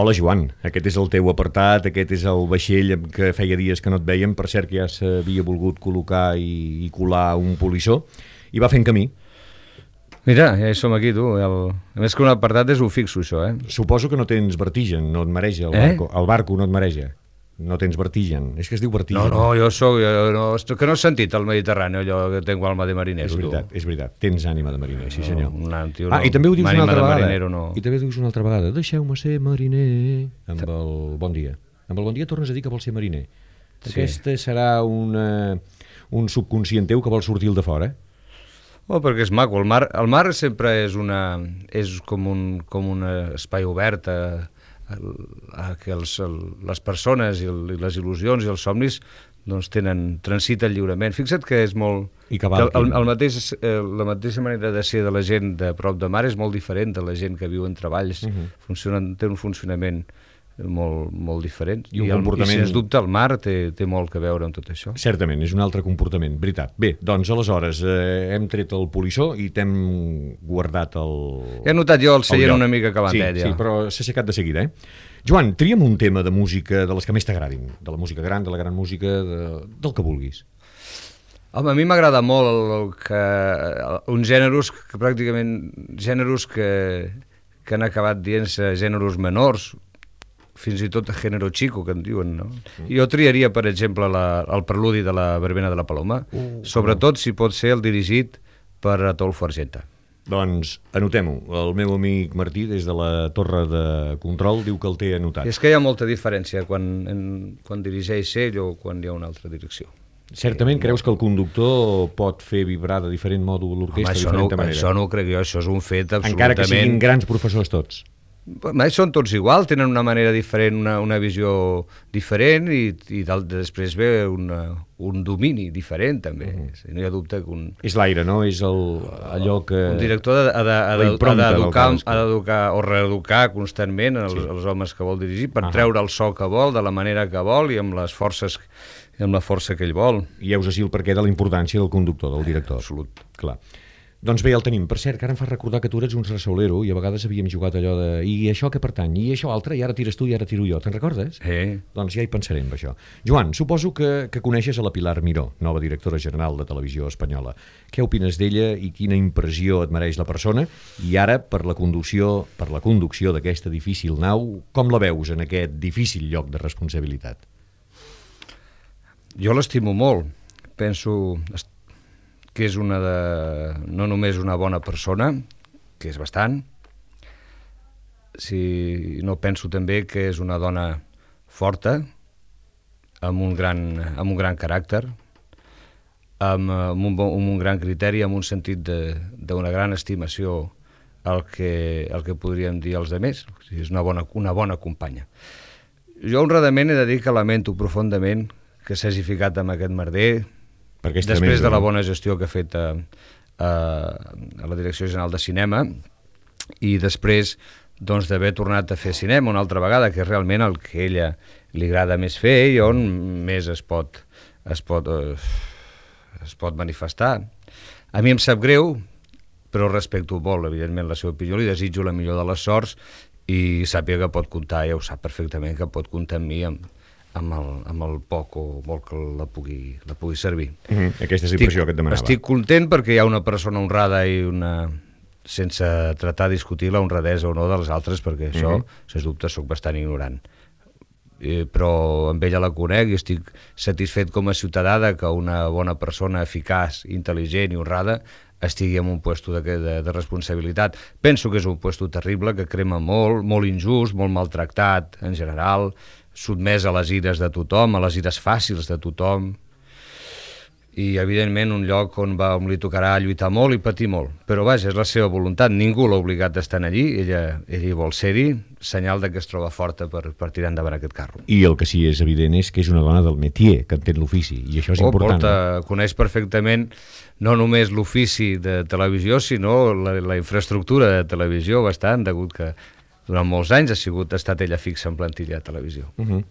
Hola, Joan. Aquest és el teu apartat, aquest és el vaixell amb què feia dies que no et veiem. Per cert, que ja s'havia volgut col·locar i, i colar un polissó. I va fent camí. Mira, ja hi som aquí, tu. El... A més que un apartat és un fixo, això, eh? Suposo que no tens vertigen, no et mareja el Eh? barco. El barco no et mareja. No tens vertigen. És que es diu No, vertigen. no, jo sóc... Jo, no, que no he sentit el Mediterrani, allò que tengo alma de marinero. És veritat, és veritat. Tens ànima de mariner, sí senyor. No, un tio, ah, no. i també ho dius una altra vegada. marinero, no. I també ho dius una altra vegada. Deixeu-me ser mariner amb el bon dia. Amb el bon dia tornes a dir que vols ser mariner. Sí. Aquesta serà una, un subconscient teu que vol sortir el de fora. Oh, perquè és maco. El mar, el mar sempre és, una, és com, un, com un espai obert a, a, a que els, el, les persones i, el, i les il·lusions i els somnis doncs tenen, transiten lliurement. Fixa't que és molt... I que el, el, el mateix, eh, la mateixa manera de ser de la gent de prop de mar és molt diferent de la gent que viu en treballs. Uh Mhm. -huh. Funcionen, té un funcionament molt, molt diferent. I un el, comportament- I, sens dubte, el mar té, té molt que veure amb tot això. Certament, és un altre comportament, veritat. Bé, doncs aleshores eh, hem tret el polissó i t'hem guardat el... He notat jo el seient una mica calentet, sí, ja. Sí, però s'ha aixecat de seguida, eh? Joan, tria'm un tema de música de les que més t'agradin, de la música gran, de la gran música, de, del que vulguis. Home, a mi m'agrada molt el, el que, uns gèneres que pràcticament, gèneres que, que han acabat dient-se gèneres menors, fins i tot gènere chico, que en diuen, no? Jo triaria, per exemple, la, el preludi de la verbena de la Paloma, Uh, sobretot si pot ser el dirigit per Atolfo Argenta. Doncs anotem-ho. El meu amic Martí, des de la torre de control, diu que el té anotat. És que hi ha molta diferència quan, en, quan dirigeix ell o quan hi ha una altra direcció. Certament creus que el conductor pot fer vibrar de diferent Home, l'orquestra de això, no, diferent manera? això no ho crec jo, això és un fet absolutament... Encara que siguin grans professors tots. Home, són tots igual, tenen una manera diferent, una, una visió diferent i, i després ve una, un domini diferent també. Mhm. -huh. No hi ha dubte que un, És l'aire, no? És el, allò que... un director ha d'educar o reeducar constantment els, Sí. els homes que vol dirigir per Ahà. treure el so que vol, de la manera que vol i amb les forces amb la força que ell vol. I heus així el perquè de la importància del conductor, del director. Absolut. Clar. Doncs bé, el tenim. Per cert, que ara em fa recordar que tu eres un ressolero i a vegades havíem jugat allò de i això que pertany, i això altre, i ara tires tu i ara tiro jo. Te'n recordes? Eh? Doncs ja hi pensarem, això. Joan, suposo que, que coneixes a la Pilar Miró, nova directora general de Televisió Espanyola. Què opines d'ella i quina impressió et mereix la persona? I ara, per la conducció per la conducció d'aquesta difícil nau, com la veus en aquest difícil lloc de responsabilitat? Jo l'estimo molt. Penso est- que és una de... no només una bona persona, que és bastant, si no penso també que és una dona forta, amb un gran, amb un gran caràcter, amb, amb, un, bon- amb un gran criteri, amb un sentit d'una gran estimació al que, al que podríem dir els altres. És una bona, una bona companya. Jo honradament he de dir que lamento profundament que s'hagi ficat amb aquest merder Perquè és després tremendo, de la bona gestió que ha fet a, a, a la Direcció General de Cinema i després doncs, d'haver tornat a fer cinema una altra vegada, que és realment el que ella li agrada més fer i on més es pot, es pot, eh, es pot manifestar. A mi em sap greu, però respecto molt, evidentment, la seva opinió, li desitjo la millor de les sorts i sàpiga que pot comptar, ja ho sap perfectament, que pot comptar amb mi amb, amb, el, amb el poc o molt que la pugui, la pugui servir. Mhm, Aquesta és la impressió que et demanava. Estic content perquè hi ha una persona honrada i una sense tratar de discutir la honradesa o no dels altres, perquè això, Mhm. sens dubte, sóc bastant ignorant. Eh, però amb ella la conec i estic satisfet com a ciutadà de que una bona persona eficaç, intel·ligent i honrada estigui en un puesto de, de, de responsabilitat. Penso que és un puesto terrible, que crema molt, molt injust, molt maltractat en general, sotmès a les ires de tothom, a les ires fàcils de tothom, i evidentment un lloc on, va, on li tocarà lluitar molt i patir molt. Però vaja, és la seva voluntat, ningú l'ha obligat a estar allí, ella, ella hi vol ser-hi, senyal de que es troba forta per, per tirar endavant aquest carro. I el que sí és evident és que és una dona del métier, que entén l'ofici, i això és Oh, important. porta, coneix perfectament no només l'ofici de televisió, sinó la, la infraestructura de televisió bastant, degut que durant molts anys ha sigut ha estat ella fixa en plantilla de televisió. Uh -huh.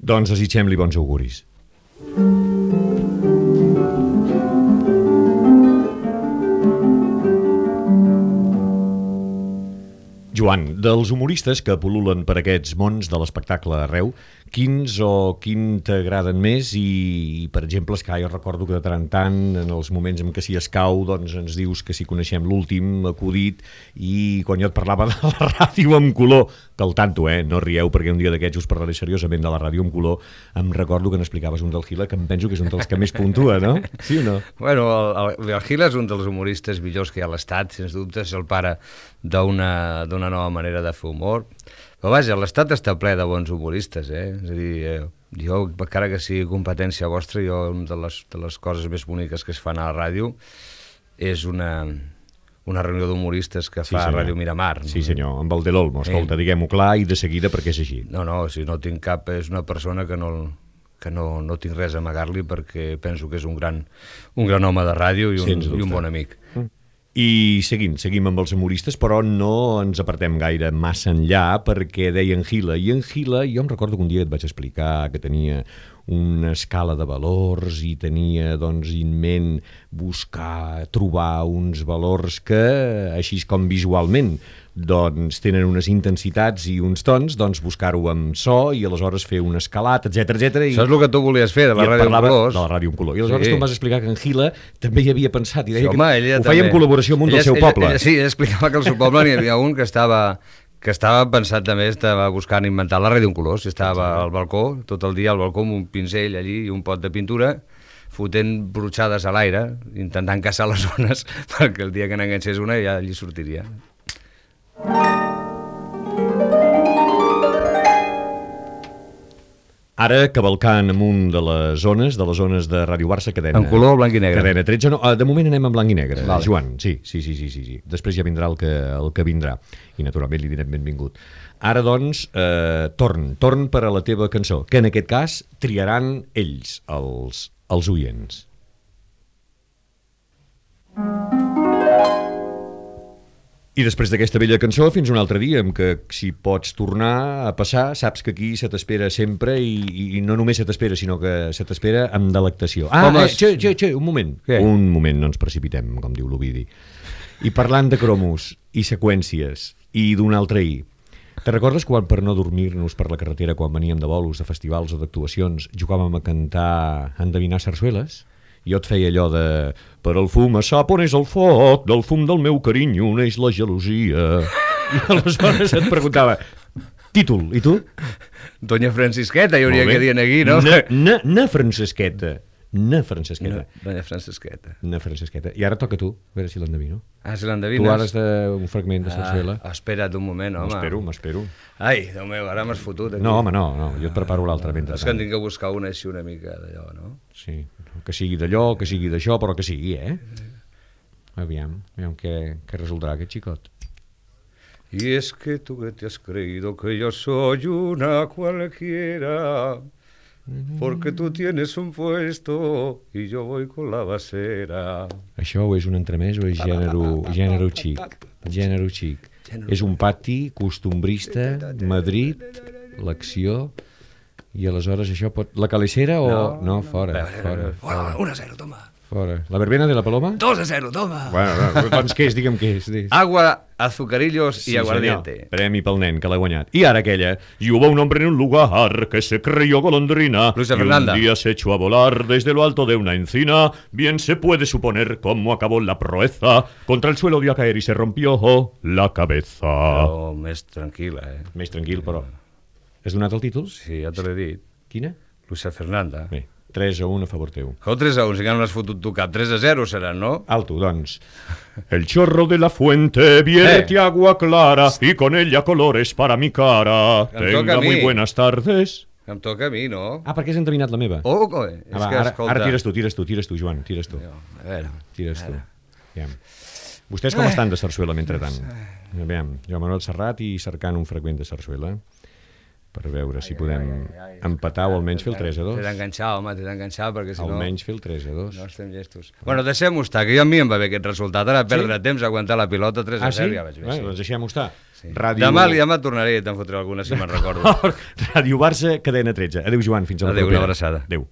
Doncs desitgem-li bons auguris. Joan, dels humoristes que pol·lulen per aquests mons de l'espectacle arreu, quins o quin t'agraden més i, per exemple, Escai, jo recordo que de tant en tant, en els moments en què s'hi escau, doncs ens dius que si coneixem l'últim acudit i quan jo et parlava de la ràdio amb color, que al tanto, eh, no rieu perquè un dia d'aquests us parlaré seriosament de la ràdio amb color, em recordo que n'explicaves un del Gila que em penso que és un dels que més puntua, no? Sí o no? Bueno, el, el, el Gila és un dels humoristes millors que hi ha a l'Estat, sens dubte, és el pare d'una nova manera de fer humor. Però vaja, l'Estat està ple de bons humoristes, eh? És a dir, eh, jo, encara que sigui competència vostra, jo, una de les, de les coses més boniques que es fan a la ràdio és una, una reunió d'humoristes que Sí, fa senyor. Ràdio Miramar. Sí, senyor, amb el de l'Olmo. Escolta, diguem-ho clar i de seguida perquè és així. No, no, si no tinc cap, és una persona que no, que no, no tinc res a amagar-li perquè penso que és un gran, un gran home de ràdio i un, i un bon amic. I seguim, seguim amb els humoristes, però no ens apartem gaire massa enllà perquè deia en Gila. I en Gila, jo em recordo que un dia et vaig explicar que tenia una escala de valors i tenia, doncs, in ment buscar, trobar uns valors que, així com visualment, doncs tenen unes intensitats i uns tons, doncs buscar-ho amb so i aleshores fer un escalat, etc etc. I... Això és el que tu volies fer, de la ràdio en parlava colors. De la ràdio en color. I aleshores Sí. tu em vas explicar que en Gila també hi havia pensat i deia Sí, home, que ho feia en també. col·laboració amb un del Ella- seu ella- poble. Ella, sí, ella explicava que al seu poble n'hi havia un que estava que estava pensat també, estava buscant inventar la ràdio en colors, estava al balcó, tot el dia al balcó amb un pinzell allí i un pot de pintura, fotent brutxades a l'aire, intentant caçar les zones, perquè el dia que n'enganxés una ja allí sortiria. Ara cavalcant amunt de les zones, de les zones de Ràdio Barça, cadena... En color blanc i negre. Cadena 13, no, ah, de moment anem en blanc i negre, Vale. Joan, sí, sí, sí, sí, sí, sí. Després ja vindrà el que, el que vindrà, i naturalment li direm benvingut. Ara, doncs, eh, torn, torn per a la teva cançó, que en aquest cas triaran ells, els, els oients. I després d'aquesta bella cançó, fins un altre dia, què si pots tornar a passar, saps que aquí se t'espera sempre i, i no només se t'espera, sinó que se t'espera amb delectació. Ah, Home, eh, xe, xe, xe, un moment. Què? Un moment, no ens precipitem, com diu l'Ovidi. I parlant de cromos i seqüències i d'un altre ahir, te recordes quan per no dormir-nos per la carretera, quan veníem de bolos, de festivals o d'actuacions, jugàvem a cantar, a endevinar sarsueles? Jo et feia allò de... Per el fum a sap on és el foc, del fum del meu carinyo neix la gelosia. I aleshores et preguntava, títol, i tu? Doña Francisqueta, hi hauria que dir aquí, no? Na, na, na Francesqueta. Na Francesqueta. No, Doña Francisqueta. Na Francesqueta. I ara toca tu, a veure si l'endevino. Ah, si Tu l'endevines? ara has de un fragment de sarsuela. Ah, espera't un moment, home. M'espero, m'espero. Ai, Déu meu, ara m'has fotut aquí. No, home, no, no, jo et preparo l'altre És que en tinc que buscar una així una mica d'allò, no? Sí, que sigui d'allò, que sigui d'això, però que sigui, eh? Aviam, aviam què, què resoldrà aquest xicot. Y es que tú que te has creído que yo soy una cualquiera, porque tú tienes un puesto y yo voy con la basera. Això és un entremès o és gènere, gènere xic? Gènere xic. És un pati costumbrista, Madrid, l'acció, i aleshores això pot... La calicera o... No, fora, fora, fora, 1 a 0, toma. Fora. La verbena de la paloma? 2 a 0, toma. Bueno, no, doncs què és? Digue'm què és. Digues. Agua, azucarillos Sí, y aguardiente. senyor. Premi pel nen, que l'ha guanyat. I ara aquella. Y hubo un hombre en un lugar que se creyó golondrina. Luisa y Fernanda. un día se echó a volar desde lo alto de una encina. Bien se puede suponer cómo acabó la proeza. Contra el suelo dio a caer y se rompió la cabeza. Però més tranquil·la, eh? Més tranquil, però... Has donat el títol? Sí, ja te l'he dit. Quina? Luisa Fernanda. Bé, 3 a 1 a favor teu. O 3 a 1, si que no l'has fotut tu cap. 3 a 0 seran, no? Alto, doncs. El chorro de la fuente vierte Eh. agua clara y con ella colores para mi cara. Em Tenga muy buenas tardes. Em toca a mi, no? Ah, perquè has endevinat la meva? Oh, coi, és Ah, va, que, ara, escolta... ara tires tu, tires tu, tires tu, Joan, tires tu. A veure, Tires tu. Aviam. Vostès com estan de sarsuela, mentrestant? Aviam, jo Manuel Serrat i cercant un fragment de sarsuela per veure si podem empatar o almenys fer el 3 a T'he 2. d'enganxar, home, t'he d'enganxar, perquè si no... Almenys fer el 3 a 2. No estem llestos. Bueno, deixem-ho estar, que jo a mi em va bé aquest resultat. Ara perdre temps a aguantar la pilota 3 a Ah, sí? 0, ja vaig bé. Bé, sí. doncs deixem-ho estar. Sí. Ràdio... Demà, demà tornaré i te'n fotré alguna si me'n recordo. Ràdio Barça, cadena 13. Adéu, Joan, fins a la Adéu, propera. una abraçada. Adéu.